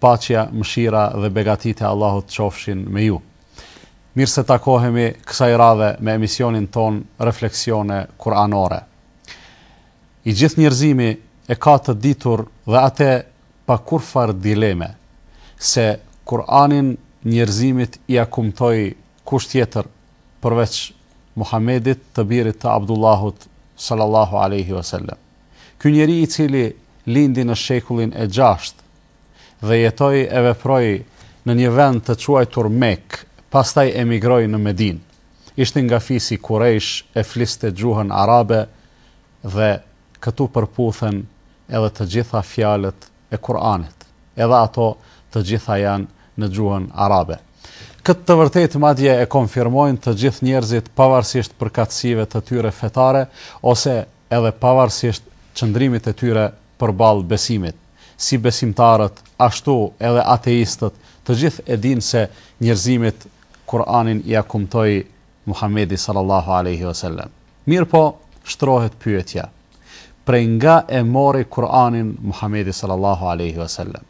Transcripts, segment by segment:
Paqja, mëshira dhe begatitë e Allahut qofshin me ju. Mirë se takohemi kësaj radhe me emisionin tonë Refleksione Kur'anore. I gjithë njerëzimi e ka të ditur dhe atë pa kurrfarë dileme se Kur'anin njerëzimit ia kumtoi kush tjetër përveç Muhamedit, të birit të Abdullahut sallallahu alaihi wasallam. Ky njeri i cili lindi në shekullin e gjashtë dhe jetoi e veproi në një vend të quajtur Mekë, pastaj emigroi në Medinë. Ishte nga fisi Kurejsh e fliste gjuhën arabe dhe këtu përputhen edhe të gjitha fjalët e Kur'anit, edhe ato të gjitha janë në gjuhën arabe. Këtë të vërtetë madje e konfirmojnë të gjithë njerëzit pavarësisht përkatësive të tyre fetare ose edhe pavarësisht qëndrimit të tyre përballë besimit. Si besimtarët, ashtu edhe ateistët, të gjithë e dinë se njerëzimit Kur'anin ia kumtoi Muhamedi sallallahu alejhi ve selem. Mirëpo, shtrohet pyetja, Prej nga e mori Kur'anin Muhamedi sallallahu alejhi ve selem?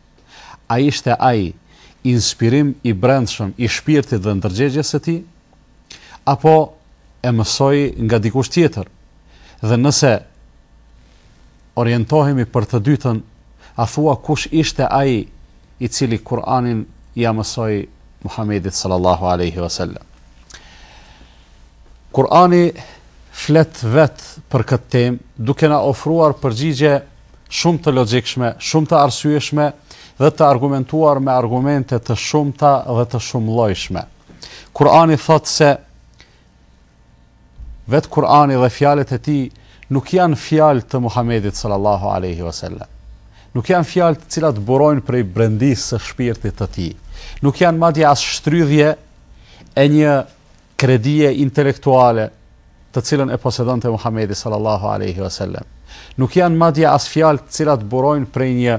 A ishte ai inspirim i brendshëm i shpirtit dhe ndërgjegjes së tij, apo e mësoi nga dikush tjetër? Dhe nëse orientohemi për të dytën, a thua kush ishte ai i cili Kur'anin ia mësoi Muhamedit sallallahu alaihi wasallam? Kur'ani flet vetë për këtë temë, duke na ofruar përgjigje shumë të logjikshme, shumë të arsyeshme dhe të argumentuar me argumente të shumta dhe të shumëllojshme. Kurani thotë se vetë Kurani dhe fjalët e tij nuk janë fjalë të Muhamedit sallallahu alaihi wasallam. Nuk janë fjalë të cilat burojnë prej brendisë së shpirtit të tij. Nuk janë madje as shtrydhje e një kredie intelektuale të cilën e posedonte Muhamedi sallallahu alaihi wasallam. Nuk janë madje as fjalë të cilat burojnë prej një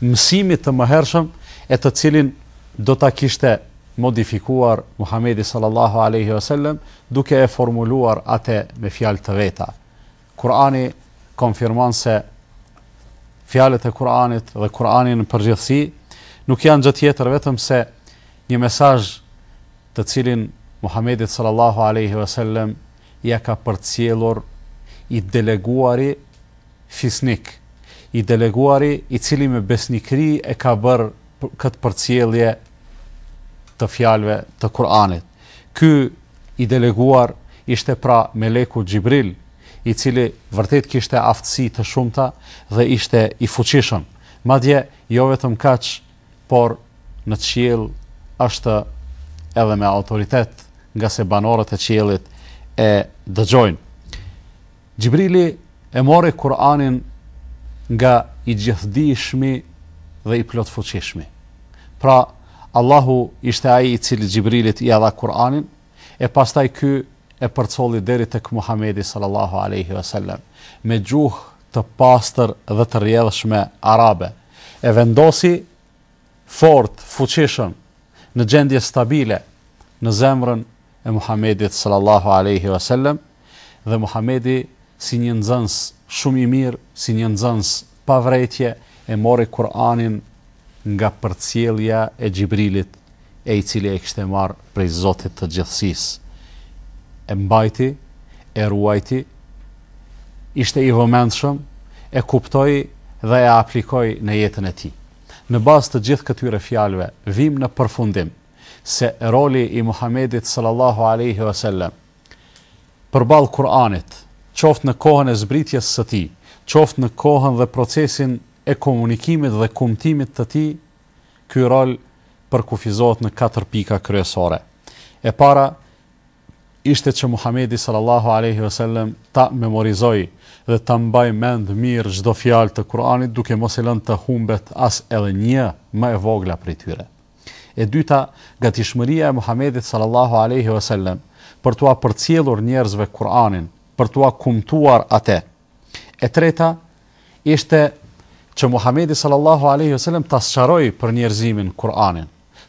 mësimi të mëhershëm e të cilin do ta kishte modifikuar Muhamedi sallallahu alaihi wasallam duke e formuluar atë me fjalë të veta. Kurani konfirmon se fjalët e Kuranit dhe Kurani në përgjithësi nuk janë gjë tjetër vetëm se një mesazh të cilin Muhamedit sallallahu alejhi ve sellem ia ka përcjellur i deleguari fisnik, i deleguari i cili me besnikëri e ka bërë këtë përcjellje të fjalëve të Kur'anit. Ky i deleguar ishte pra Meleku Xhibril, i cili vërtet kishte aftësi të shumta dhe ishte i fuqishëm. Madje, jo vetëm kaq, por në qiell është edhe me autoritet, ngase banorët e qiellit e dëgjojnë. Xhibrili e mori Kur'anin nga i gjithdijshmi dhe i plotfuqishmi. Pra, Allahu ishte ai i cili Xhibrilit i dha Kur'anin, e pastaj ky e përcolli deri tek Muhamedi sallallahu alaihi wasallam me gjuhë të pastër dhe të rrjedhshme arabe, e vendosi fort, fuqishëm, në gjendje stabile në zemrën e Muhamedit sallallahu alejhi ve sellem dhe Muhamedi si një nxënës shumë i mirë, si një nxënës pa vrejtje e mori Kur'anin nga përcjellja e Xhibrilit e i cili e kishte marrë prej Zotit të Gjithësisë, e mbajti, e ruajti, ishte i vëmendshëm, e kuptoi dhe e aplikoi në jetën e tij. Në bazë të gjithë këtyre fjalëve, vim në përfundim se roli i Muhamedit sallallahu alejhi ve sellem përballë Kur'anit, qoftë në kohën e zbritjes së tij, qoftë në kohën dhe procesin e komunikimit dhe kumtimit të tij, ky rol përkufizohet në katër pika kryesore. E para, ishte që Muhamedi sallallahu alejhi ve sellem ta memorizojë dhe ta mbajë mend mirë çdo fjalë të Kur'anit duke mos e lënë të humbet as edhe një më e vogla prej tyre. E dyta, gatishmëria e Muhamedit sallallahu alejhi ve sellem për t'ua përcjellur njerëzve Kur'anin, për t'ua kumtuar atë. E treta ishte që Muhamedi sallallahu alaihi wasallam ta sqarojë për njerëzimin Kur'anin,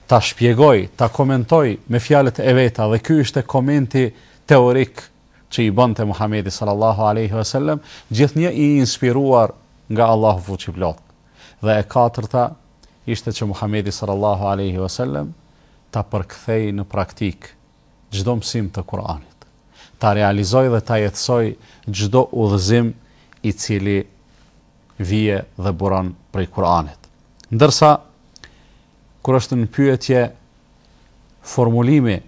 ta shpjegojë, ta komentojë me fjalët e veta dhe ky ishte komenti teorik që i bënte Muhamedi sallallahu alaihi wasallam, gjithnjë i inspiruar nga Allahu fuqiplotë. Dhe e katërta ishte që Muhamedi sallallahu alaihi wasallam ta përkthejë në praktikë çdo mësim të Kur'anit, ta realizojë dhe ta jetësojë çdo udhëzim i cili vie dhe buron prej Kur'anit. Ndërsa, kur është në pyetje formulimi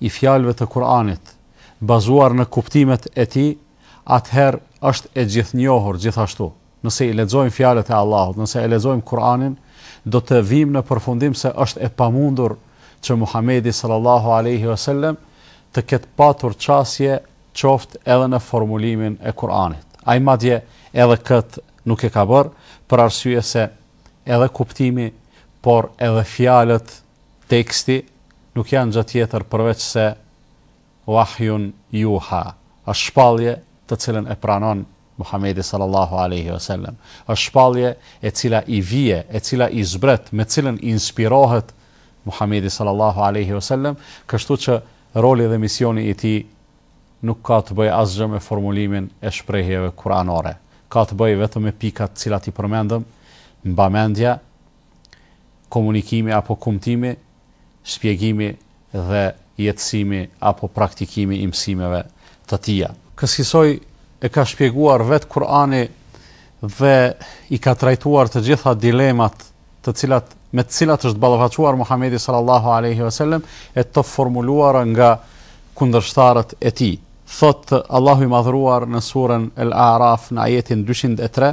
i fjalëve të Kur'anit, bazuar në kuptimet e tij, atëherë është e gjithnjohur gjithashtu, Nëse i lexojmë fjalët e Allahut, nëse e lexojmë Kur'anin, do të vijmë në përfundim se është e pamundur që Muhamedi sallallahu alejhi ve sellem të ketë patur qasje qoftë edhe në formulimin e Kur'anit. Ai madje edhe këtë nuk e ka bërë, për arsye se edhe kuptimi, por edhe fjalët, teksti, nuk janë gjë tjetër përveçse Wahyun Yuha, është shpallje të cilën e pranon Muhamedi sallallahu alejhi ve selem, është shpallje e cila i vie, e cila i zbret, me të cilën inspirohet Muhamedi sallallahu alejhi ve selem, kështu që roli dhe misioni i tij nuk ka të bëjë asgjë me formulimin e shprehjeve kuranore. Ka të bëjë vetëm me pikat të cilat i përmendëm, mbamendja, komunikimi apo kumtimi, shpjegimi dhe jetësimi apo praktikimi i mësimeve të tija. Kësisoj e ka shpjeguar vetë Kur'ani dhe i ka trajtuar të gjitha dilemat të cilat me të cilat është ballafaquar Muhamedi sallallahu alaihi wasallam e të formuluara nga kundërshtarët e tij. Thotë Allahu i Madhëruar në surën El-A'raf në ajetin 203,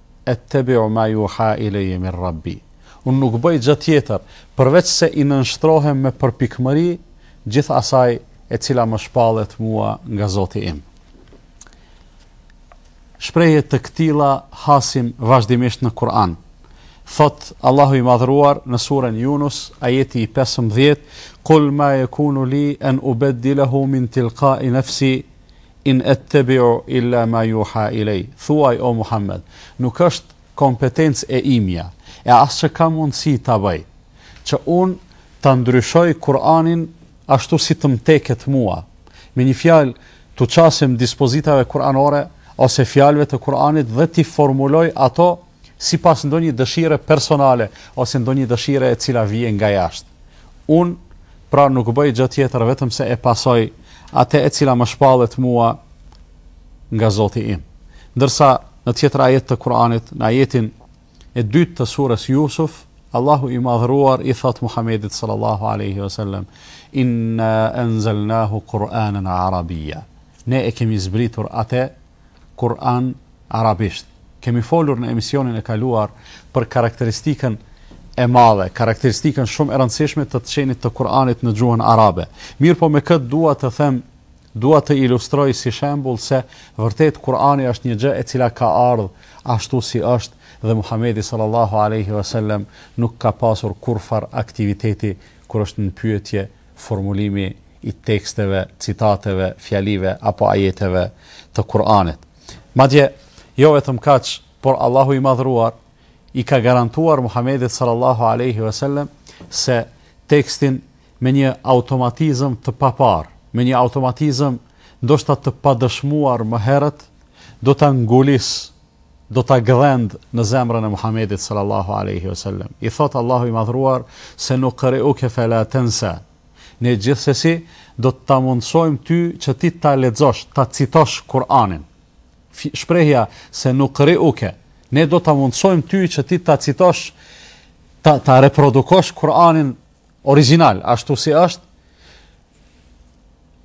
Ettebi'u ma yuha ileyye min Rabbi, Unë nuk bëj gjë tjetër përveç se i nënshtrohem me përpikmëri gjithë asaj e cila më shpallet mua nga Zoti im. Shprehje të këtilla hasim vazhdimisht në Kur'an. Thotë Allahu i Madhëruar në surën Yunus, ajeti i 15, Kul ma yakunu li an ubaddilahu min tilqa'i nafsi In ettebi'u illa ma yuha ilay, Thuaj o Muhammed, nuk është kompetencë e imja, e as që ka mundësi ta bëj, që unë ta ndryshoj Kur'anin ashtu si të m'teket mua. Me një fjalë, t'u qasem dispozitave kur'anore ose fjalëve të Kur'anit dhe t'i formuloj ato sipas ndonjë dëshire personale ose ndonjë dëshire e cila vie nga jashtë. Unë, pra nuk bëj gjë tjetër vetëm se e pasoj atë e cila më shpallet mua nga Zoti im. Ndërsa në tjetër ajet të Kur'anit, në ajetin e dytë të surës Yusuf, Allahu i madhëruar i thotë Muhammedit sallallahu alaihi wasallam inna anzalnahu qur'anan arabia ne e kemi zbritur atë Kur'an arabisht. Kemi folur në emisionin e kaluar për karakteristikën e madhe, karakteristikën shumë e rëndësishme të të qenit të Kur'anit në gjuhën arabe. Mirëpo me këtë dua të them, dua të ilustroj si shembul se vërtet Kur'ani është një gjë e cila ka ardhë ashtu si është dhe Muhamedi sallallahu aleyhi ve selem nuk ka pasur kurrfarë aktiviteti kur është në pyetje formulimi i teksteve, citateve, fjalive apo ajeteve të Kur'anit. Madje, jo vetëm kaq, por Allahu i Madhëruar i ka garantuar Muhamedit sallallahu alaihi wasallam se tekstin me një automatizëm të paparë, me një automatizëm ndoshta të padëshmuar më herët, do ta ngulisë do ta gdhend në zemrën e Muhamedit sallallahu alejhi ve sellem. I thotë Allahu i Madhëruar se nuk qëri'uke fe la tensa. Ne gjithsesi do të ta mundësojmë ty që ti ta lexosh, ta citosh Kur'anin. Shprehja senukri'uke, ne do ta mundësojmë ty që ti ta citosh, ta ta reprodukosh Kur'anin Origjinal, ashtu si është,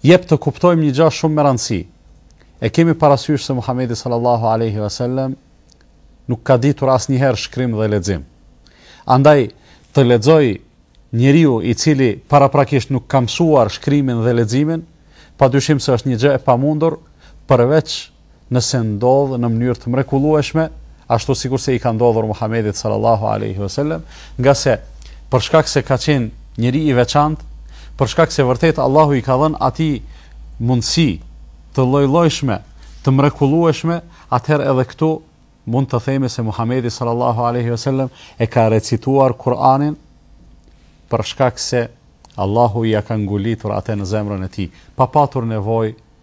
jep të kuptojmë një gja shumë me rëndësi. E kemi parasysh se Muhamedi sallallahu alaihi wasallam nuk ka ditur asnjëherë shkrim dhe lexim. Andaj të lexoj njeriu i cili paraprakisht nuk ka mësuar shkrimin dhe leximin, padyshim se është një gjë e pamundur përveç nëse ndodh në mënyrë të mrekullueshme, ashtu sikurse i ka ndodhur Muhamedit sallallahu alaihi wasallam, ngase për shkak se ka qenë njeri i veçantë, për shkak se vërtet Allahu i ka dhënë atij mundësi të lloj-llojshme, të mrekullueshme, atëherë edhe këtu mund të themi se Muhamedi sallallahu alaihi wasallam e ka recituar Kur'anin për shkak se Allahu ia ka ngulitur atë në zemrën e tij, pa patur nevojë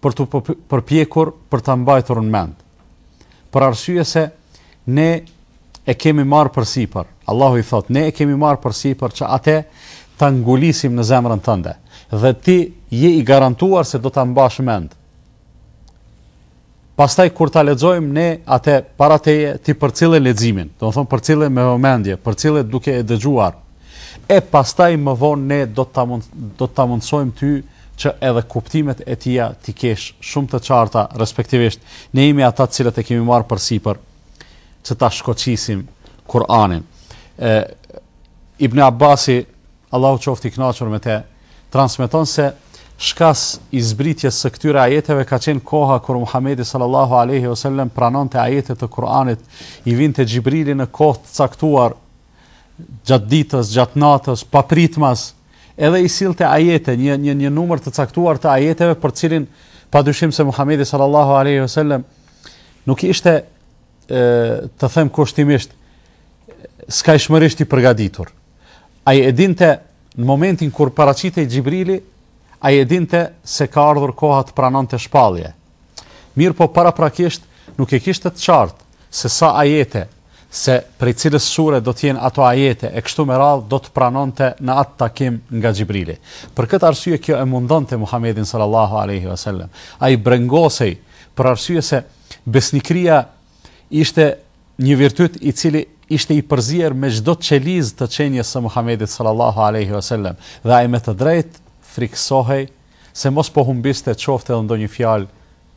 për t'u përpjekur për ta mbajtur në mend. Për arsye se ne e kemi marrë përsipër. Allahu i thotë, ne e kemi marrë përsipër që atë ta ngulisim në zemrën tënde dhe ti je i garantuar se do ta mbash mend. Pastaj kur ta lexojmë ne atë para teje ti përcille leximin, domethënë përcille me vëmendje, përcille duke e dëgjuar. E pastaj më vonë ne do ta do ta mundësojmë ty që edhe kuptimet e tija t'i kesh shumë të qarta, respektivisht ne jemi ata të cilët e kemi marrë përsipër që ta shkoqisim Kur'anin. E Ibn Abbasi, Allahu qoftë i kënaqur me të, transmeton se shkas i zbritjes së këtyre ajeteve ka qenë koha kur Muhamedi sallallahu alaihi wasallam pranonte ajete të Kur'anit, i vinte Xhibrili në kohë të caktuar gjatë ditës, gjatë natës, papritmas, edhe i sillte ajete, një, një, një numër të caktuar të ajeteve për të cilin pa dyshim se Muhamedi sallallahu alaihi wasallam nuk ishte e, të them kushtimisht skajshmërisht i përgatitur. Ai e dinte në momentin kur paraqitej Xhibrili, ai e dinte se ka ardhur koha të pranonte shpallje. Mirëpo paraprakisht nuk e kishte të qartë se sa ajete, se prej cilës sure do të jenë ato ajete e kështu me radhë do të pranonte në atë takim nga Xhibrili. Për këtë arsye kjo e mundonte Muhamedin sallallahu alejhi ve sellem. Ai brengosej për arsye se besnikëria ishte një virtyt i cili ishte i përzier me çdo çelizë të qenies së Muhamedit sallallahu alejhi ve sellem dhe ai me të drejtë frikësohej se mos po humbiste qoftë edhe ndonjë fjalë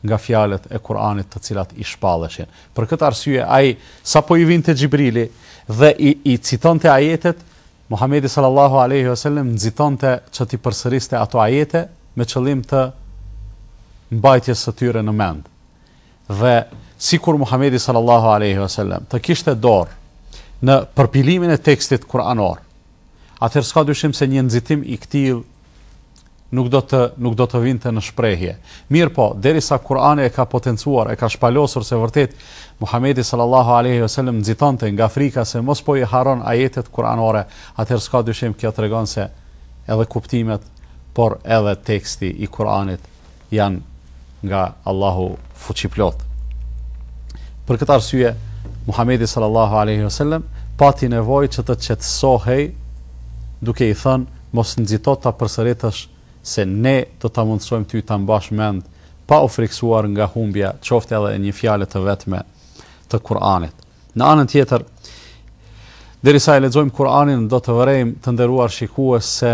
nga fjalët e Kur'anit të cilat i shpalleshin. Për këtë arsye ai sapo i vinte Xhibrili dhe i, i citonte ajetet, Muhamedi sallallahu alaihi wasallam nxitonte që t'i përsëriste ato ajete me qëllim të mbajtjes së tyre në mend. Dhe sikur Muhamedi sallallahu alaihi wasallam të kishte dorë në përpilimin e tekstit kuranor, atëherë s'ka dyshim se një nxitim i këtillë nuk do të nuk do të vinte në shprehje. Mirëpo, derisa Kurani e ka potencuar, e ka shpalosur se vërtet Muhamedi sallallahu alaihi wasallam nxitonte nga frika se mos po i harron ajetet kuranore, atëherë s'ka dyshim kjo tregon se edhe kuptimet, por edhe teksti i Kuranit janë nga Allahu fuqiplotë. Për këtë arsye, Muhamedi sallallahu alaihi wasallam pati nevojë që të qetësohej duke i thënë mos nxito ta përsëritësh se ne do ta mundësojmë ty ta mbash mend pa u frikësuar nga humbja qoftë edhe e një fjale të vetme të Kur'anit. Në anën tjetër, derisa e lexojmë Kur'anin, do të vërejmë të nderuar shikues se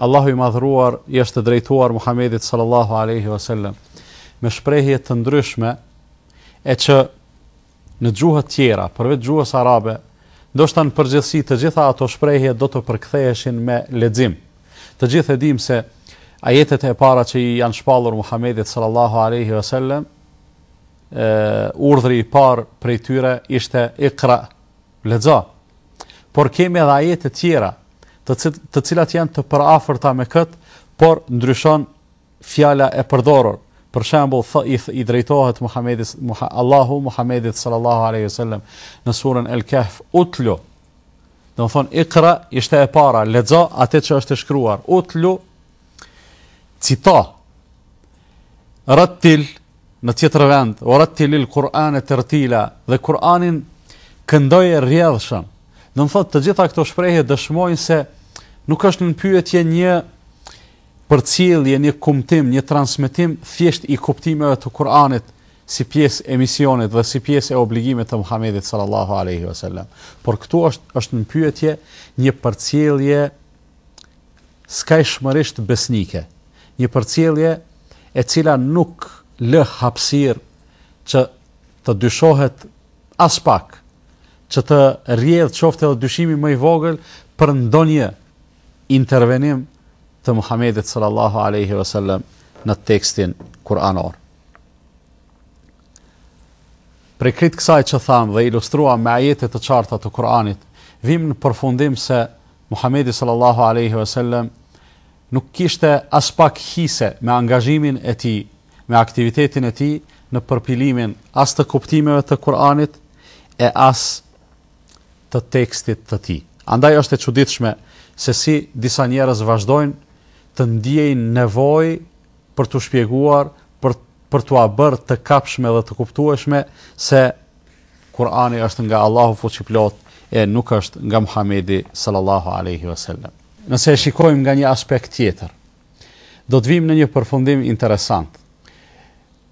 Allahu i madhëruar i është drejtuar Muhamedit sallallahu alaihi wasallam me shprehje të ndryshme e që në gjuhët tjera, përveç gjuhës arabe, ndoshta në përgjithësi të gjitha ato shprehje do të përktheheshin me lexim. Të gjithë e dimë se ajetet e para që i janë shpallur Muhamedit sallallahu alaihi wasallam urdhri i parë prej tyre ishte ikra, lexo. Por kemi edhe ajete tjera, të, cil, të cilat janë të përafërta me këtë, por ndryshon fjala e përdorur. Për shembull, thë i, i drejtohet Muhamedit Muha, Allahu Muhamedit sallallahu alaihi wasallam në surën El-Kahf, utlu. Domethënë ikra ishte e para, lexo atë që është e shkruar. Utlu cito, rattil, në tjetër vend, ue rattilil Kur'ane tertila, dhe Kur'anin këndoje rrjedhshëm. Domethënë, të gjitha këto shprehje dëshmojnë se nuk është në pyetje një përcjellje, një kumtim, një transmitim, thjesht i kuptimeve të Kur'anit si pjesë e misionit dhe si pjesë e obligimit të Muhammedit sallallahu aleyhi vësallam. Por këtu është, është në pyetje një përcjellje skajshmërisht besnike, një përcjellje e cila nuk lë hapësirë që të dyshohet aspak, që të rrjedhë qoftë edhe dyshimi më i vogël për ndonjë intervenim të Muhamedit sallallahu alaihi wasallam në tekstin kuranor. Prej krejt kësaj që thamë dhe ilustruam me ajete të qarta të Kur'anit, vijmë në përfundim se Muhamedi sallallahu alejhi ve sellem nuk kishte aspak hise me angazhimin e tij, me aktivitetin e tij në përpilimin as të kuptimeve të Kur'anit e as të tekstit të tij. Andaj është e çuditshme se si disa njerëz vazhdojnë të ndiejnë nevojë për t'u shpjeguar, për për t'ua bërë të kapshme dhe të kuptueshme se Kur'ani është nga Allahu Fuqiplotë e nuk është nga Muhamedi sallallahu alejhi ve sellem. Nëse e shikojmë nga një aspekt tjetër, do të vijmë në një përfundim interesant.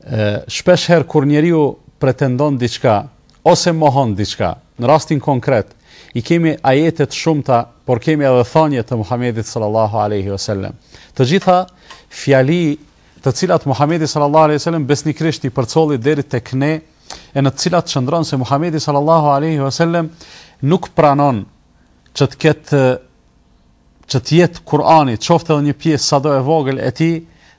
Ë shpesh herë kur njeriu pretendon diçka ose mohon diçka, në rastin konkret i kemi ajete të shumta, por kemi edhe thënie të Muhamedit sallallahu alaihi wasallam. Të gjitha fjali të cilat Muhamedi sallallahu alaihi wasallam besnikërisht i përcolli deri tek ne e në të cilat qëndron se Muhamedi sallallahu alaihi wasallam nuk pranon që të ketë që të jetë Kur'ani, qoftë edhe një pjesë sado e vogël e tij,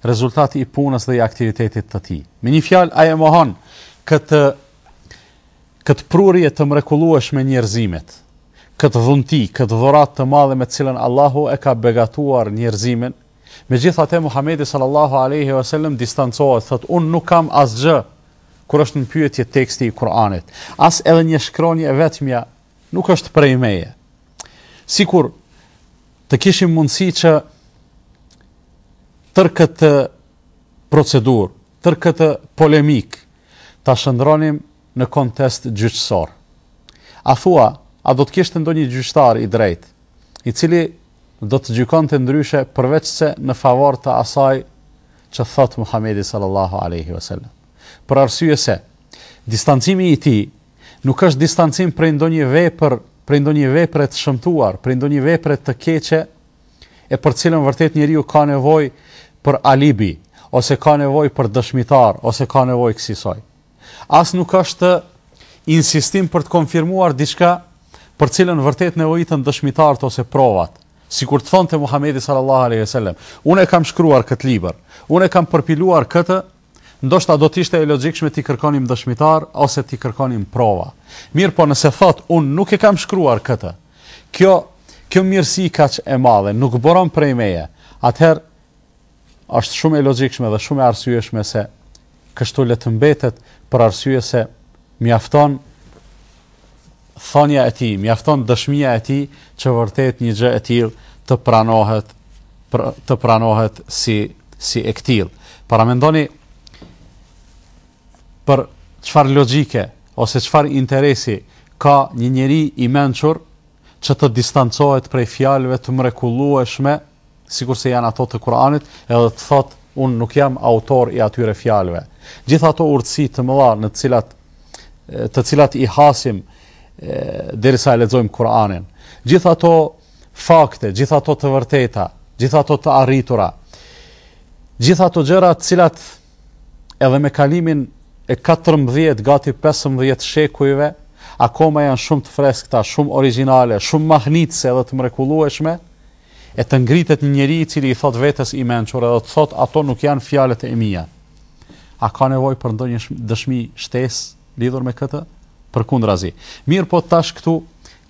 rezultat i punës dhe i aktivitetit të tij. Me një fjalë ai e mohon këtë këtë prurje të mrekullueshme njerëzimit, këtë dhunti, këtë dhuratë të madhe me të cilën Allahu e ka begatuar njerëzimin, megjithatë Muhamedi sallallahu aleyhi wa sallam distancohet, thotë, unë nuk kam asgjë kur është në pyetje teksti i Kur'anit. As edhe një shkronjë e vetmja nuk është prej meje. Sikur të kishim mundësi që tërë këtë procedurë, tërë këtë polemikë, ta shëndronim në kontest gjyqësor. A thua, a do të kishte ndonjë gjyqëtar i drejtë? i cili do të gjykonte ndryshe përveçse në favor të asaj që thotë Muhamedi sallallahu alaihi wasallam. Për arsye se distancimi i tij nuk është distancim prej ndonjë vepër, prej ndonjë vepre të shëmtuar, prej ndonjë vepre të keqe, e për cilën vërtet njeriu ka nevojë për alibi, ose ka nevojë për dëshmitar, ose ka nevojë kësisoj. As nuk është insistim për të konfirmuar diçka për cilën vërtet nevojiten dëshmitarët ose provat. Sikur të thonte Muhamedi sallallahu alaihi wasallam, unë e kam shkruar këtë libër, unë e kam përpiluar këtë, ndoshta do të ishte e logjikshme t'i kërkonim dëshmitar ose t'i kërkonim prova. Mirëpo nëse thotë unë nuk e kam shkruar këtë. Kjo kjo mirësi kaq e madhe nuk buron prej meje. Atëherë Është shumë e logjikshme dhe shumë e arsyeshme se kështu le të mbetet për arsye se mjafton thonja e tij, mjafton dëshmia e tij që vërtet një gjë e tillë të pranohet, të pranohet si si e këtillë. Paramendoni pra çfarë logjike ose çfarë interesi ka një njeri i mençur që të distancohet prej fjalëve të mrekullueshme, sikurse janë ato të Kur'anit, edhe të thotë, unë nuk jam autor i atyre fjalëve. Gjithë ato urtësi të mëdha në të cilat të cilat i hasim derisa e lexojmë Kur'anin. Gjithë ato fakte, gjithë ato të vërteta, gjithë ato të arritura, gjithë ato gjëra të cilat Edhe me kalimin e katërmbëdhjetë, gati pesëmbëdhjetë shekujve, akoma janë shumë të freskëta, shumë origjinale, shumë mahnitëse dhe të mrekullueshme, e të ngritet një njeri i cili i thotë vetes i mençur edhe të thotë ato nuk janë fjalët e mia. A ka nevojë për ndonjë dëshmi shtesë lidhur me këtë? Përkundrazi. Mirëpo tash këtu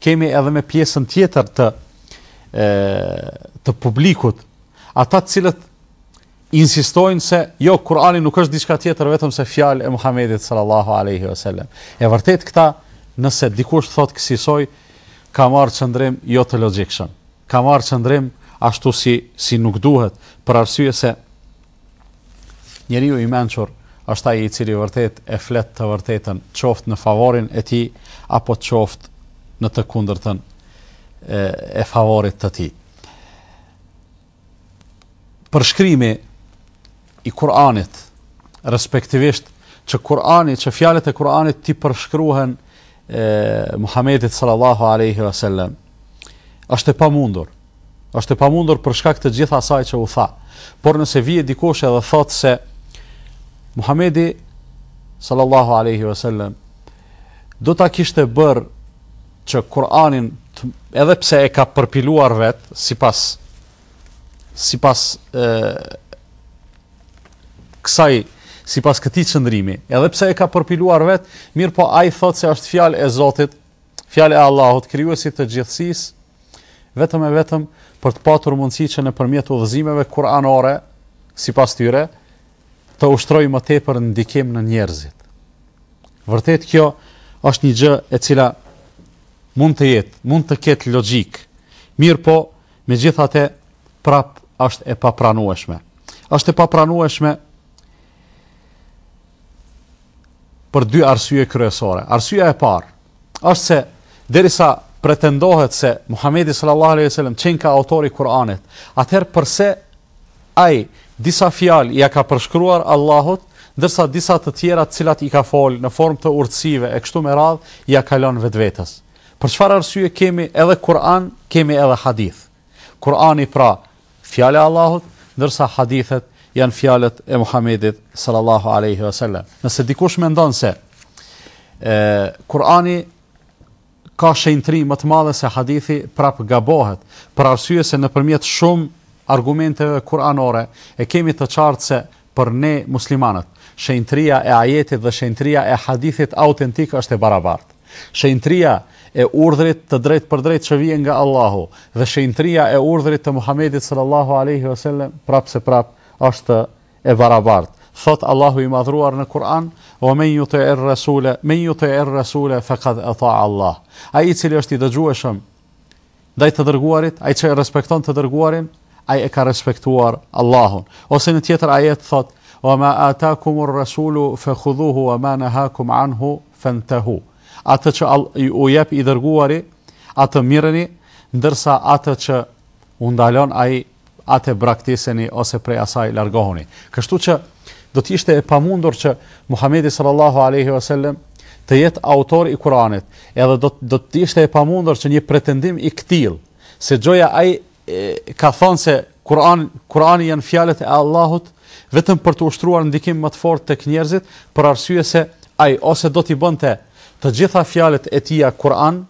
kemi edhe me pjesën tjetër të e, të publikut, ata të cilët insistojnë se jo Kur'ani nuk është diçka tjetër vetëm se fjalë e Muhamedit sallallahu alaihi wasallam. E vërtet këta nëse dikush thotë kësisoj ka marrë qëndrim jo të logjikshëm. Ka marrë qëndrim ashtu si si nuk duhet për arsye se njeriu i mençur është ai i cili vërtet e flet të vërtetën, qoftë në favorin e tij apo qoftë në të kundërtën e, e favorit të tij. përshkrimi i Kur'anit, respektivisht që Kur'ani, që fjalët e Kur'anit t'i përshkruhen e Muhamedit sallallahu alaihi wasallam është e pamundur. Është e pamundur për shkak të gjithë asaj që u tha. Por nëse vije dikush edhe thotë se Muhamedi sallallahu alaihi wasallam do ta kishte bërë që Kur'anin edhe pse e ka përpiluar vetë sipas sipas ë kësaj sipas këtij qëndrimi, edhe pse e ka përpiluar vetë, mirëpo ai thotë se është fjalë e Zotit, fjalë e Allahut, krijuesit të gjithësisë, vetëm e vetëm për të patur mundësi që nëpërmjet udhëzimeve kuranore, sipas tyre, të ushtrojë më tepër ndikim në njerëzit. Vërtet kjo është një gjë e cila mund të jetë, mund të ketë logjikë. Mirëpo, megjithatë, prap është e papranueshme. Është e papranueshme për dy arsye kryesore. Arsyeja e parë, është se derisa pretendohet se Muhamedi sallallahu alaihi wasallam qenka autori i Kur'anit, atëherë përse ai disa fjalë ia ka përshkruar Allahut, ndërsa disa të tjera të cilat i ka fol në formë të urtësive e kështu me radhë ia ka lënë vetvetes. Për çfarë arsye kemi edhe Kur'an, kemi edhe hadith? Kur'ani pra fjala e Allahut, ndërsa hadithet janë fjalët e Muhamedit sallallahu alaihi wasallam. Nëse dikush mendon se ë Kur'ani ka shenjtëri më të madhe se hadithi, prap gabohet, për arsye se nëpërmjet shumë argumenteve kuranore e kemi të qartë se Për ne muslimanët, shenjtëria e ajetit dhe shenjtëria e hadithit autentik është e barabartë. Shenjtëria e urdhrit të drejtpërdrejtë që vjen nga Allahu dhe shenjtëria e urdhrit të Muhamedit sallallahu alejhi ve sellem prapseprap është e barabartë. Thotë Allahu i Madhëruar në Kur'an, "Wa men yuti'ir rasule, men yuti'ir rasule faqad ata'a Allah." Ai i cili është i dëgjueshëm ndaj të dërguarit, ai që e respekton të dërguarin, ai e ka respektuar Allahun. Ose në tjetër ajet thot: "Wa ma atakumur rasulu fakhudhuhu wa ma nahakum anhu fantahu." Atë që u jep i dërguari, atë mirreni, ndërsa atë që u ndalon ai atë e braktiseni ose prej asaj largohuni. Kështu që do të ishte e pamundur që Muhamedi sallallahu alaihi wasallam të jetë autor i Kuranit, edhe do të do të ishte e pamundur që një pretendim i këtill, se gjoja ai ka thonë se Kurani Kurani janë fjalët e Allahut vetëm për të ushtruar ndikim më të fortë tek njerëzit, për arsye se ai ose do t'i bënte të gjitha fjalët e tija Kur'an,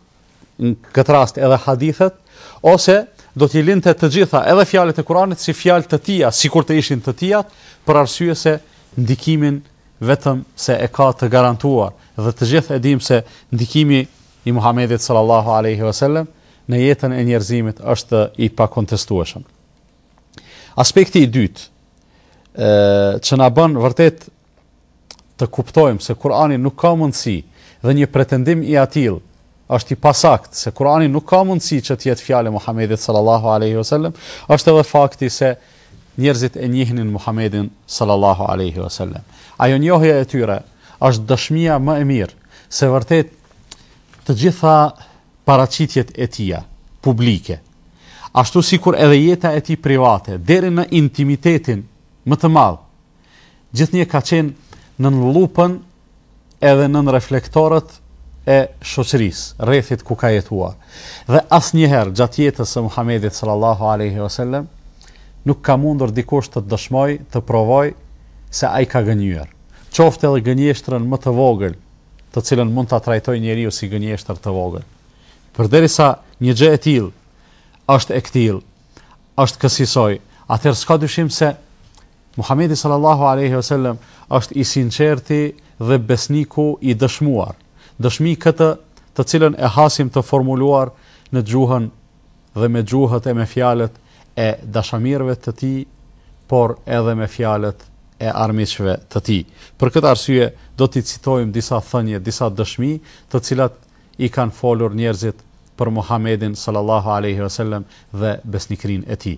në këtë rast edhe hadithet, ose do t'i linte të gjitha edhe fjalët e Kur'anit si fjalë të tija, sikur të ishin të tijat, për arsye se ndikimin vetëm se e ka të garantuar dhe të gjithë e dimë se ndikimi i Muhamedit sallallahu alaihi wasallam në jetën e njerëzimit është i pakontestueshëm. Aspekti i dytë, ë që na bën vërtet të kuptojmë se Kur'ani nuk ka mundësi dhe një pretendim i atillë është i pasaktë, se Kur'ani nuk ka mundësi që të jetë fjalë e Muhamedit sallallahu alaihi wasallam, është edhe fakti se njerëzit e njihnin Muhamedin sallallahu alaihi wasallam. Ajo njohja e tyre është dëshmia më e mirë se vërtet të gjitha paraqitjet e tija publike, ashtu sikur edhe jeta e tij private, deri në intimitetin më të madh gjithnjë ka qenë nën llupën edhe nën reflektorët e shoqërisë, rrethit ku ka jetuar. Dhe asnjëherë gjatë jetës së Muhamedit sallallahu alaihi wasallam nuk ka mundur dikush të dëshmojë, të provojë se ai ka gënjyer. Qoftë edhe gënjeshtrën më të vogël, të cilën mund ta trajtojë njeriu si gënjeshtër të vogël. Përderisa një gjë e tillë është e këtillë, është kësisoj, atëherë s'ka dyshim se Muhamedi sallallahu alejhi ve selem është i sinqerti dhe besniku i dëshmuar. Dëshmi këtë të cilën e hasim të formuluar në gjuhën dhe me gjuhët e me fjalët e dashamirëve të tij, por edhe me fjalët e armiqve të tij. Për këtë arsye do t'i citojmë disa thënie, disa dëshmi, të cilat i kanë folur njerëzit për Muhamedin sallallahu alejhi ve selem dhe besnikërinë e tij.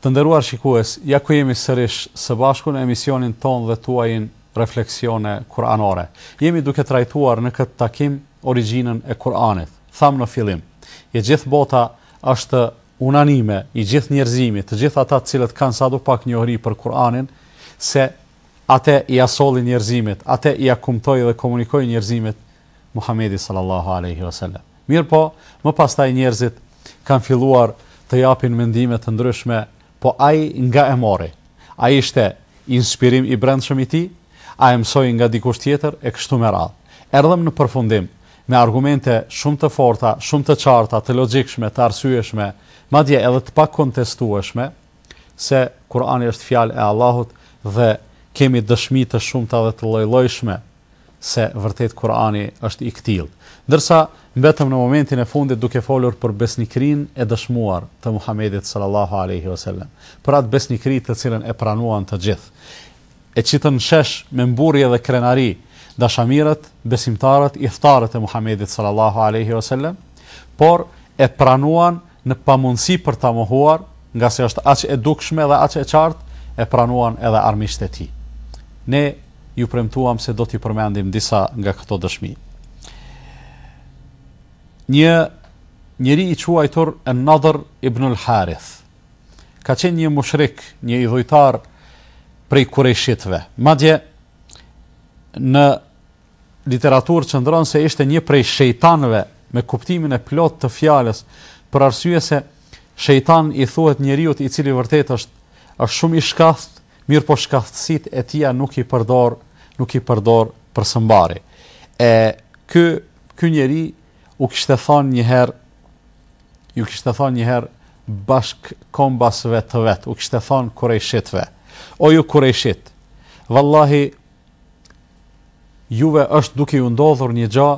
Të nderuar shikues, ja ku jemi sërish së bashku në emisionin tonë dhe tuajin Refleksione Kur'anore. Jemi duke trajtuar në këtë takim origjinën e Kur'anit. Thamë në fillim, e gjithë bota është unanime, i gjithë njerëzimi, të gjithë ata të cilët kanë sado pak njohuri për Kur'anin, se atë ia solli njerëzimit, atë ia kumtoi dhe komunikoi njerëzimit Muhamedi sallallahu alejhi ve selem. Mirëpo, më pastaj njerëzit kanë filluar të japin mendime të ndryshme, po ai nga e mori? A ishte inspirim i brendshëm i tij? A e mësoi nga dikush tjetër? E kështu me radhë. Erdhëm në përfundim me argumente shumë të forta, shumë të qarta, të logjikshme, të arsyeshme, madje edhe të pakontestueshme, se Kurani është Fjalë e Allahut dhe kemi dëshmi të shumta dhe të llojllojshme se vërtet Kur'ani është i këtillë. Ndërsa, mbetëm në momentin e fundit duke folur për besnikërinë e dëshmuar të Muhamedit sallallahu alejhi ve sellem, për atë besnikëri të cilën e pranuan të gjithë, e qitën në shesh me mburrje dhe krenari dashamirët, besimtarët, ithtarët e Muhamedit sallallahu alejhi ve sellem, por e pranuan në pamundësi për ta mohuar, ngase është aq e dukshme dhe aq e qartë, e pranuan edhe armiqtë e tij. Ne ju premtuam se do t'i përmendim disa nga këto dëshmi. Një njeri i quajtur En-Nadër ibnul Harith, ka qenë një mushrik, një idhujtar prej kurejshitve. Madje, në literaturë qëndron se ishte një prej shejtanve me kuptimin e plotë të fjalës, për arsye se shejtan i thuhet njeriut i cili vërtet është, është shumë i shkathët, Mirëpo shkathtësitë e tija nuk i përdor, nuk i përdor për së mbari. E ky, ky njeri u kishte thënë një herë, ju kishte thënë një herë bashkëkombasve të vet, u kishte thënë kurejshitve. O ju kurejshit, vallahi juve është duke ju ndodhur një gja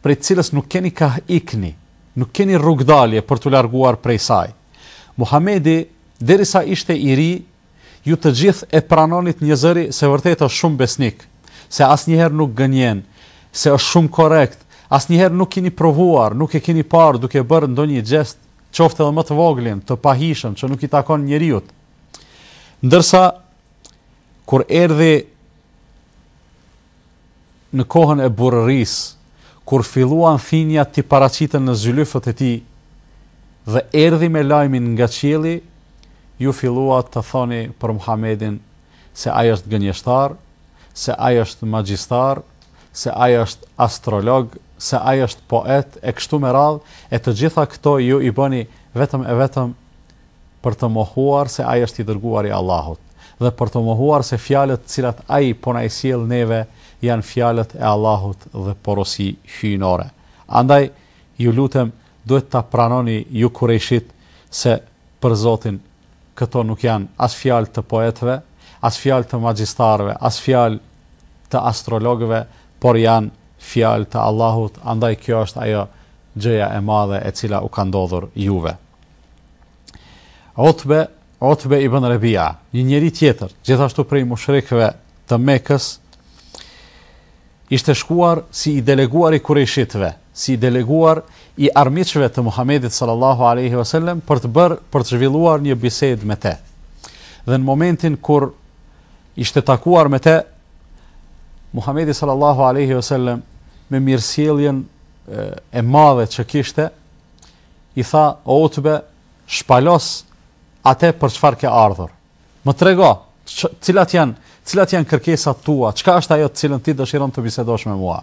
prej të cilës nuk keni ka ikni, nuk keni rrugdalje për t'u larguar prej saj. Muhamedi Derisa ishte i ri, ju të gjithë e pranonit njëzëri se vërtet është shumë besnik, se asnjëherë nuk gënjen, se është shumë korrekt, asnjëherë nuk keni provuar, nuk e kini parë duke bërë ndonjë gjest, qoftë edhe më të voglin, të pahijshëm, që nuk i takon njeriut. Ndërsa, kur erdhi, në kohën e burrërisë, kur filluan thinjat t'i paraqiten në zylyfët e tij dhe erdhi me lajmin nga qielli, ju filluat të thoni për Muhamedin se ai është gënjeshtar, se ai është magjistar, se ai është astrolog, se ai është poet e kështu me radhë, e të gjitha këto ju i bëni vetëm e vetëm për të mohuar se Ai është i Dërguari i Allahut dhe për të mohuar se fjalët të cilat Ai po na i sjell neve janë fjalët e Allahut dhe porosi hyjnore. Andaj, ju lutem, duhet ta pranoni ju Kurejshit se për Zotin këto nuk janë as fjalë të poetëve, as fjalë të magjistarëve, as fjalë të astrologëve, por janë fjalë të Allahut, andaj kjo është ajo gjëja e madhe e cila u ka ndodhur juve. Utbe, Utbe ibn Rebija, një njeri tjetër, gjithashtu prej mushrikëve të Mekës, ishte shkuar si i deleguar i kurejshitëve, si i deleguar i armiqëve të Muhamedit sallallahu alaihi wasallam për të bërë për të zhvilluar një bisedë me të. Dhe në momentin kur ishte takuar me të, Muhamedi sallallahu alaihi wasallam me mirësjelljen e madhe që kishte, I tha, O Utbe, shpalos atë për çfarë ke ardhur. Më trego, cilat janë, cilat janë kërkesat tua, çka është ajo të cilën ti dëshiron të bisedosh me mua.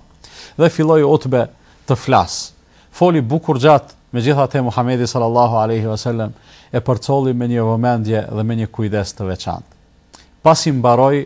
Dhe filloi Utbe të flasë. Foli bukur gjatë, megjithatë Muhamedi sallallahu alaihi wasallam e përcolli me një vëmendje dhe me një kujdes të veçantë. Pasi mbaroi,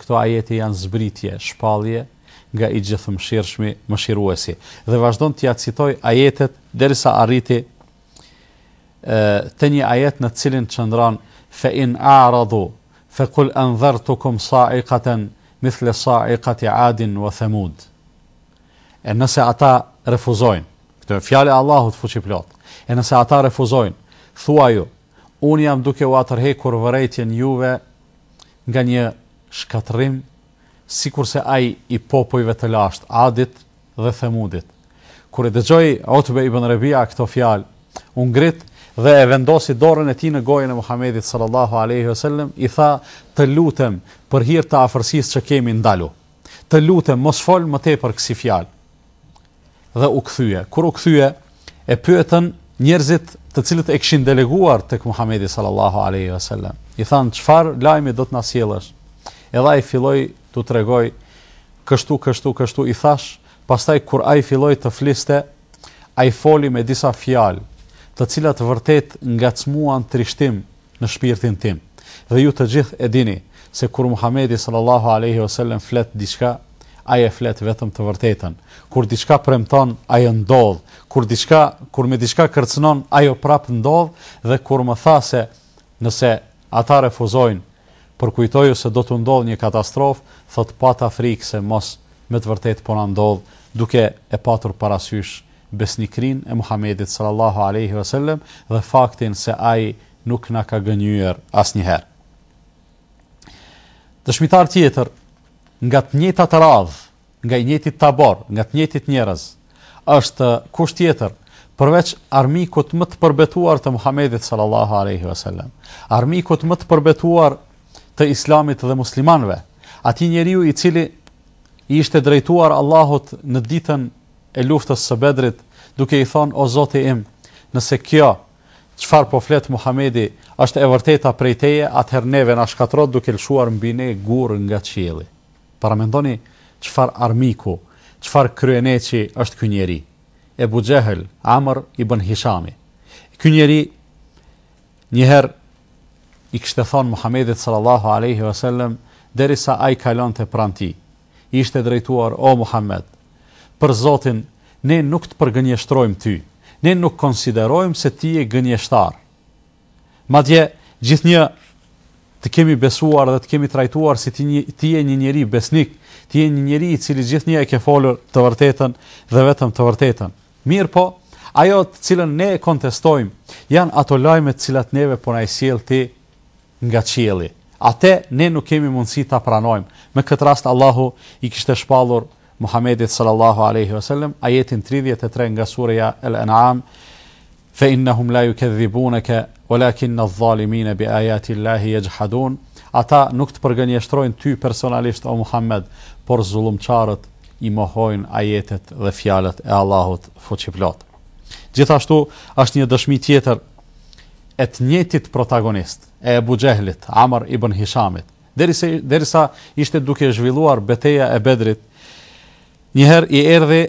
Këto ajete janë zbritje, shpallje, nga i Gjithëmëshirshmi, Mëshiruesi. Dhe vazhdon t'ia citojë ajetet derisa arriti te një ajet në të cilin qëndron fa in a'radu fa qul anzartukum sa'iqatan mithla sa'iqati 'adin wa thamud. E nëse ata refuzojnë, këto fjalë të Allahut fuqiplot. E nëse ata refuzojnë, thuaju, Unë jam duke ua tërhekur vërejtjen juve nga një shkatërrim, sikurse ai i popujve të lashtë, Adit dhe Themudit. Kur e dëgjoi Utbe ibn Rebi'a këto fjalë, u ngrit dhe e vendosi dorën e tij në gojën e Muhamedit sallallahu alejhi ve sellem, i tha, Të lutem, për hir të afërsisë që kemi, ndalu. Të lutem, mos fol më tepër kësi fjalë. dhe u kthye. Kur u kthye, e pyetën njerëzit të cilët e kishin deleguar tek Muhamedi sallallahu alaihi wasallam. I thanë, "Çfarë lajmi do të na sjellësh?" Edhe ai filloi t'u tregoj kështu, kështu, kështu i thashë, pastaj kur ai filloi të fliste, ai foli me disa fjalë, të cilat vërtet ngacmuan trishtim në shpirtin tim. Dhe ju të gjithë e dini se kur Muhamedi sallallahu alejhi ve sellem flet diçka, ai e flet vetëm të vërtetën. Kur diçka premton, ajo ndodh. Kur diçka, kur me diçka kërcënon, ajo prapë ndodh dhe kur më tha se nëse ata refuzojnë, përkujtoju se do t'u ndodhë një katastrofë, thotë pata frikë se mos me të vërtetë po na ndodh, duke e patur parasysh besnikërinë e Muhamedit sallallahu alejhi ve sellem dhe faktin se ai nuk na ka gënjyer asnjëherë. Dëshmitar tjetër nga të njëjtat radhë, nga i njëjti tabor, nga të njëjtit njerëz, është kush tjetër përveç armikut më të përbetuar të Muhamedit sallallahu alejhi ve sellem, armikut më të përbetuar të Islamit dhe muslimanëve, atij njeriu i cili i ishte drejtuar Allahut në ditën e luftës së Bedrit, duke i thonë, O Zoti im, nëse kjo, çfarë po flet Muhamedi, është e vërteta prej Teje, atëherë neve na shkatërro duke lëshuar mbi ne gurë nga qielli. Paramendoni çfarë armiku, çfarë kryeneçi është ky njeri. Ebu Xhehl, Amr ibn Hishami. Ky njeri një herë i kishte thonë Muhamedit sallallahu alaihi wasallam derisa ai kalonte pranë tij, I ishte drejtuar, O Muhammed! Për Zotin, ne nuk të përgënjeshtrojmë ty, ne nuk konsiderojmë se ti je gënjeshtar. Madje, gjithnjë të kemi besuar dhe të kemi trajtuar si ti je një njeri besnik, ti je një njeri i cili gjithnjë e ke folur të vërtetën dhe vetëm të vërtetën. Mirëpo, ajo të cilën ne kontestojmë, janë ato lajme të cilat neve po na i sjell ti nga qielli. Atë ne nuk kemi mundësi ta pranojmë. Me këtë rast Allahu i kishte shpallur Muhamedit sallallahu alejhi ve sellem ajetin tridhjetë e tre nga sureja Al-An'am, Fe innahum la yukadhibunaka walakinna adh-dhalimina bi ayati Allahi yajhadun, Ata nuk të përgënjeshtrojnë ty personalisht, o Muhamed, por zullumqarët i mohojnë ajetet dhe fjalët e Allahut Fuqiplot. Gjithashtu, është një dëshmi tjetër, e të njëjtit protagonist, e Ebu Xhehlit, Amr ibn Hishamit. Derisa, derisa ishte duke zhvilluar beteja e Bedrit, njëherë i erdhi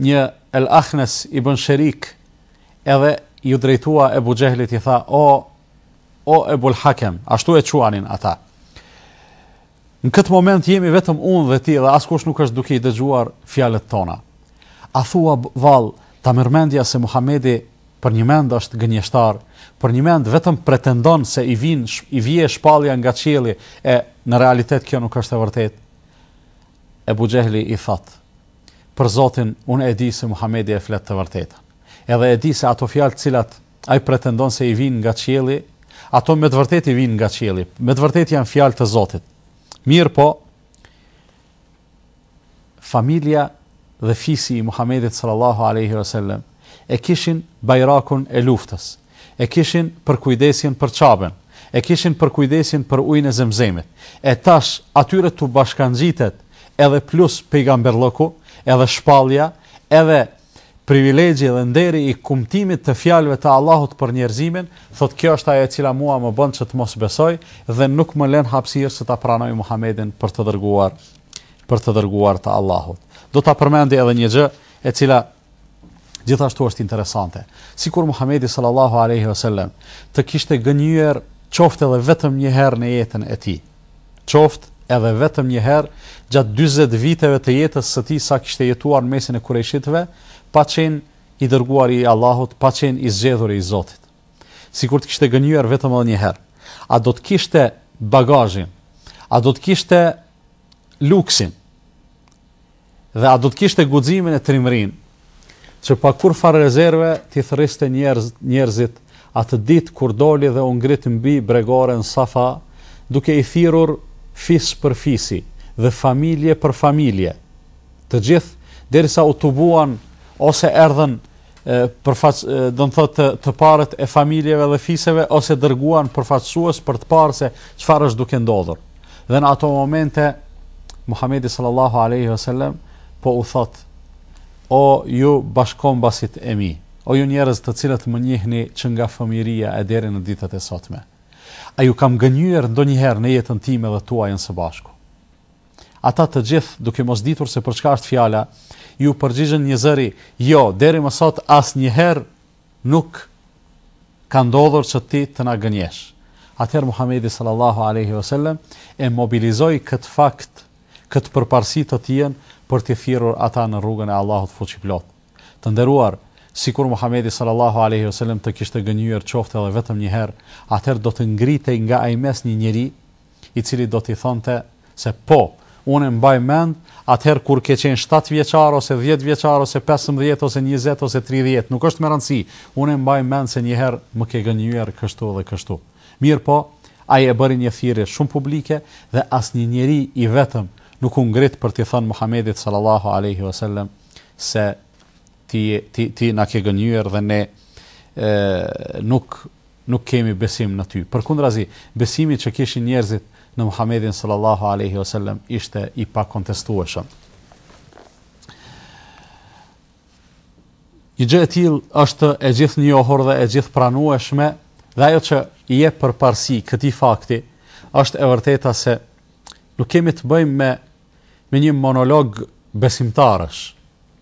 një El Ahnes ibn Sherik, edhe iu drejtua Ebu Xhehlit i tha: "O o Ebul Hakem, ashtu e quanin ata. Në këtë moment jemi vetëm unë dhe ti dhe askush nuk është duke i dëgjuar fjalët tona. A thua vallë ta merr mendja se Muhamedi për një mend është gënjeshtar, për një mend vetëm pretendon se i vjen i vjen shpallja nga qielli e në realitet kjo nuk është e vërtetë. Ebu Xhehli i thotë: Për Zotin, unë e di se Muhamedi e flet të vërtetën. Edhe e di se ato fjalë të cilat Ai pretendon se i vijnë nga qielli, ato me të vërtetë i vijnë nga qielli, me të vërtetë janë fjalë të Zotit. Mirëpo familja dhe fisi i Muhamedit sallallahu alaihi wasallam e kishin bajrakun e luftës, e kishin përkujdesjen për Qaben, e kishin përkujdesjen për ujin e Zemzemit. E tash atyre t'u bashkëngjitet edhe plus pejgamberllëku, edhe shpallja, edhe privilegji dhe nderi i kumtimit të fjalëve të Allahut për njerëzimin, thotë kjo është ajo e cila mua më bën që të mos besoj dhe nuk më lën hapësirë se ta pranoj Muhamedin për të dërguar për të dërguar të Allahut. Do ta përmendi edhe një gjë e cila gjithashtu është interesante. Sikur Muhamedi sallallahu alaihi wasallam të kishte gënjyer qoftë edhe vetëm një herë në jetën e tij, qoftë edhe vetëm një herë gjatë dyzet viteve të jetës së tij sa kishte jetuar në mesin e Kurejshitëve, pa qenë i Dërguari i Allahut, pa qenë i Zgjedhuri i Zotit. Sikur të kishte gënjyer vetëm edhe një herë. A do të kishte bagazhin? A do të kishte luksin? Dhe a do të kishte guximin e trimërinë, që pa kurrfarë rezerve t'i thërriste njerëzit atë ditë kur doli dhe u ngrit mbi bregoren Safa, duke i thirrur fis për fisi dhe familje për familje, të gjithë, derisa u tubuan ose erdhën do me thënë të parët e familjeve dhe fiseve ose dërguan përfaqësues për të parë se çfarë është duke ndodhur. Dhe në ato momente Muhamedi sallallahu alaihi wasallam po u thotë: O ju bashkëkombasit e mi, o ju njerëz të cilët më njihni që nga fëmijëria e deri në ditët e sotme. A ju kam gënjyer ndonjëherë në jetën time dhe tuajën së bashku? Ata të gjithë, duke mos ditur se për çka është fjala, iu përgjigjën njëzëri, Jo, deri më sot asnjëherë nuk ka ndodhur që ti të na gënjesh. Atëherë Muhamedi sallallahu alaihi wasallam e mobilizoi këtë fakt, këtë përparësi të tijën për t'i thirrur ata në rrugën e Allahut fuqiplotë. Të nderuar, sikur Muhamedi sallallahu alaihi wasallam të kishte gënjyer qoftë edhe vetëm një herë, atëherë do të ngritej nga ai mes një njeri i cili do t'i thonte se po, unë e mbaj mend, atëherë kur ke qenë shtatë vjeçar ose dhjetë vjeçar ose pesëmbëdhjetë ose njëzet ose tridhjetë, nuk është me rëndësi, unë e mbaj mend se një herë më ke gënjyer kështu dhe kështu. Mirëpo, ai e bëri një thirrje shumë publike dhe asnjë njeri i vetëm nuk u ngrit për t'i thënë Muhamedit, sallallahu alejhi ve sellem, se Ti ti ti na ke gënjyer dhe ne nuk nuk kemi besim në ty. Përkundrazi, besimi që kishin njerëzit në Muhamedin sallallahu alaihi wasallam ishte i pakontestueshëm. Një gjë e tillë është e gjithënjohur dhe e gjithëpranueshme dhe ajo që i jep përparësi këtij fakti është e vërteta se nuk kemi të bëjmë me me një monolog besimtarësh,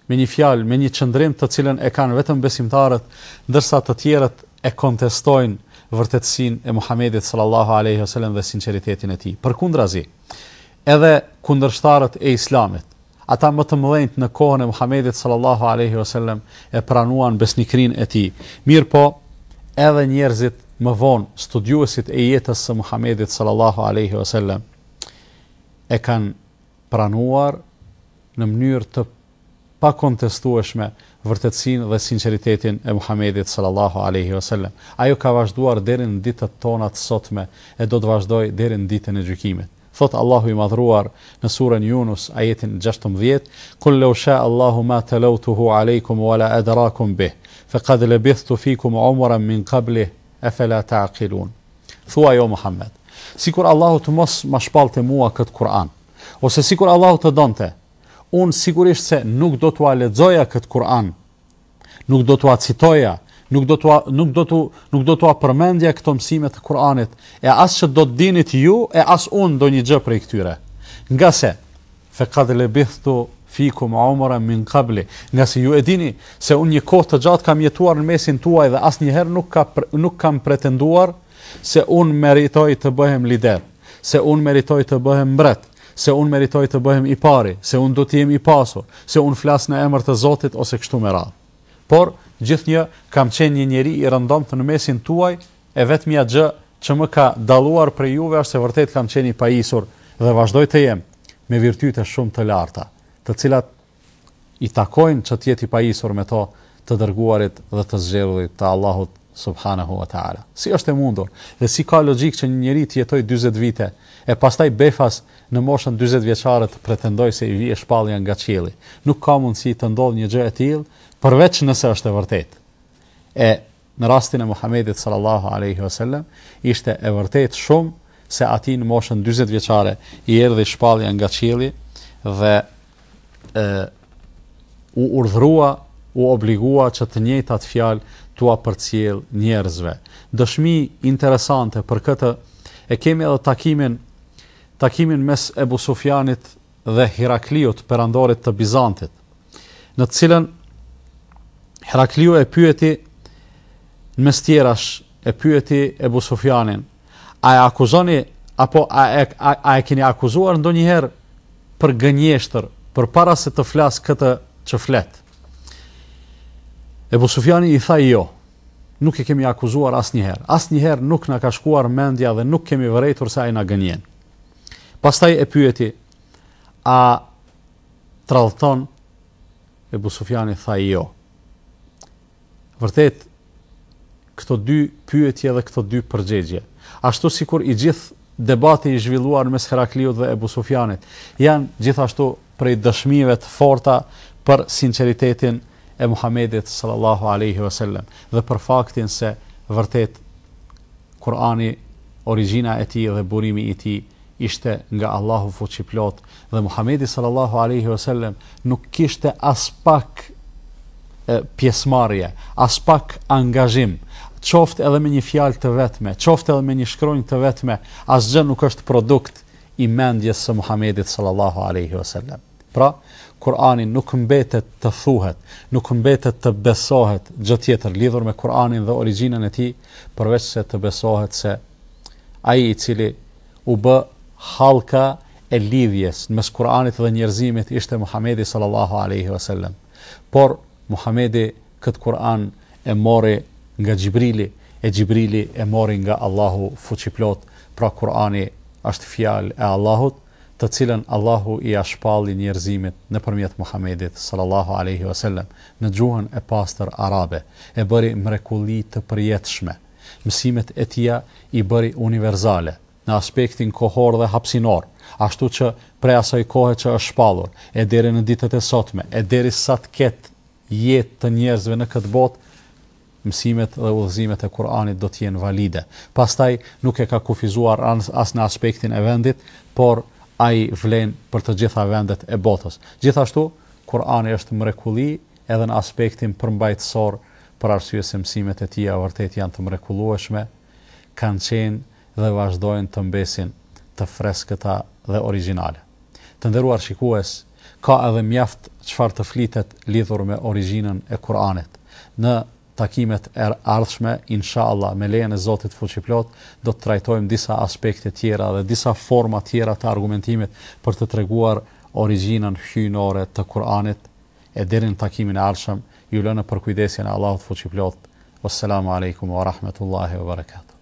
me një fjalë, me një qëndrim të cilën e kanë vetëm besimtarët, ndërsa të tjerët e kontestojnë vërtetësinë e Muhamedit sallallahu alaihi wasallam dhe sinqeritetin e tij. Përkundrazi, edhe kundërshtarët e Islamit, ata më të mëdhenjtë në kohën e Muhamedit sallallahu alaihi wasallam e pranuan besnikërinë e tij. Mirëpo, edhe njerëzit më vonë, studiuesit e jetës së Muhamedit sallallahu alaihi wasallam, e kanë pranuar në mënyrë të pakontestueshme vërtetësinë dhe sinqeritetin e Muhamedit sallallahu alejhi ve sellem. Ajo ka vazhduar deri në ditët tona të sotme e do të vazhdojë deri në ditën e gjykimit. Thotë Allahu i Madhëruar në suren Junus ajetin gjashtëmbëdhjetë, Kul lew shaa Allahu ma talawtuhu alejkum wa la adrakum bih, faqad labithtu fikum umran min qablih, afala ta'qilun. Thuaj, o Muhamed, Sikur Allahu të mos ma shpallte mua këtë Kur'an, ose sikur Allahu të donte, unë sigurisht se nuk do t'ua lexoja këtë Kur'an, nuk do t'ua citoja, nuk do t'ua nuk do t'u nuk do t'ua përmendja këto mësime të Kur'anit, e as që do të dinit ju e as unë ndonjë gjë prej këtyre. Ngase Fekad lebithtu fikum umran min qablih, ngase ju e dini se unë një kohë të gjatë kam jetuar në mesin tuaj dhe asnjëherë nuk ka nuk kam pretenduar se unë meritoj të bëhem lider, se unë meritoj të bëhem mbret, se unë meritoj të bëhem i pari, se unë do të jem i pasur, se unë flas në emër të Zotit ose kështu me radhë. Por gjithnjë kam qenë një njeri i rëndomtë në mesin tuaj E vetmja gjë që më ka dalluar prej juve është se vërtet kam qenë i pajisur dhe vazhdoj të jem, me virtyte shumë të larta, të cilat i takojnë që të jetë i pajisur me to të Dërguarit dhe të Zgjedhurit të Allahut subhanehu ve teala. Si është e mundur dhe si ka logjikë që një njeri të jetojë dyzet vite e pastaj befas në moshën dyzet vjeçare të pretendojë se i vjen shpallja nga qielli? Nuk ka mundësi të ndodhë një gjë e tillë, përveç nëse është e vërtetë. E Në rastin e Muhamedit sallallahu alejhi ve selem ishte e vërtetë shumë se atij në moshën dyzet vjeçare i erdhi shpallja nga qielli dhe u urdhërua, u obligua që të njëjtat fjalë t'ua përcjellë njerëzve. Dëshmi interesante për këtë e kemi edhe takimin takimin mes Ebu Sufjanit dhe Herakliut, perandorit të Bizantit, në të cilën Herakliu e pyeti në mes tjerash e pyeti Ebu Sufjanin, a e akuzoni apo a e, a, a e keni akuzuar ndonjëherë për gënjeshtër përpara se të flasë këtë që flet? Ebu Sufjani i tha jo, nuk e kemi akuzuar asnjëherë, asnjëherë nuk na ka shkuar mendja dhe nuk kemi vërejtur se a i në gënjenë. Pastaj e pyeti, a tradhëton? Ebu Sufjani tha jo. Vërtet, këto dy pyetje dhe këto dy përgjegje. Ashtu sikur i gjithë debati i zhvilluar mes Herakliut dhe Ebu Sufjanit, janë gjithashtu prej dëshmive të forta për sinqeritetin e Muhamedit sallallahu alejhi ve sellem dhe për faktin se vërtet Kurani origjina e tij dhe burimi i tij ishte nga Allahu Fuqiplotë dhe Muhamedi sallallahu alejhi ve sellem nuk kishte aspak pjesëmarrje, aspak angazhim, qoftë edhe me një fjalë të vetme, qoftë edhe me një shkronjë të vetme, asgjë nuk është produkt i mendjes së Muhamedit sallallahu alejhi ve selem. Pra, Kur'ani nuk mbetet të thuhet, nuk mbetet të besohet gjë tjetër lidhur me Kur'anin dhe origjinën e tij, përveç se të besohet se ai i cili u bë hallka e lidhjes mes Kur'anit dhe njerëzimit ishte Muhamedi sallallahu alejhi ve selem. Por, Muhamedi këtë Kur'an e mori nga Xhibrili, e Xhibrili e mori nga Allahu Fuqiplotë, pra Kur'ani është Fjalë e Allahut, të cilën Allahu ia shpalli njerëzimit nëpërmjet Muhamedit, sallallahu alejhi ve selem, në gjuhën e pastër arabe, e bëri mrekulli të përjetshme. Mësimet e tija i bëri universale. në aspektin kohor dhe hapësinor, ashtu që prej asaj kohe që është shpallur, e deri në ditët e sotme, e deri sa të ketë jetë të njerëzve në këtë botë, mësimet dhe udhëzimet e Kur'anit do të jenë valide. Pastaj nuk e ka kufizuar as në aspektin e vendit, por ai vlen për të gjitha vendet e botës. Gjithashtu, Kur'ani është mrekulli edhe në aspektin përmbajtësor, për arsye se mësimet e tija vërtet janë të mrekullueshme, kanë qenë dhe vazhdojnë të mbesin të freskëta dhe origjinale. Të nderuar shikues, ka edhe mjaft çfarë të flitet lidhur me origjinën e Kur'anit. Në takimet e ardhshme, inshallah, me lejen e Zotit Fuqiplot, do të trajtojmë disa aspekte tjera dhe disa forma tjera të argumentimit për të treguar origjinën hyjnore të Kur'anit. E deri në takimin e ardhshëm, ju lë në përkujdesjen e Allahut Fuqiplot. Wassalamu alaikum wa rahmatullahi wa barakatuh.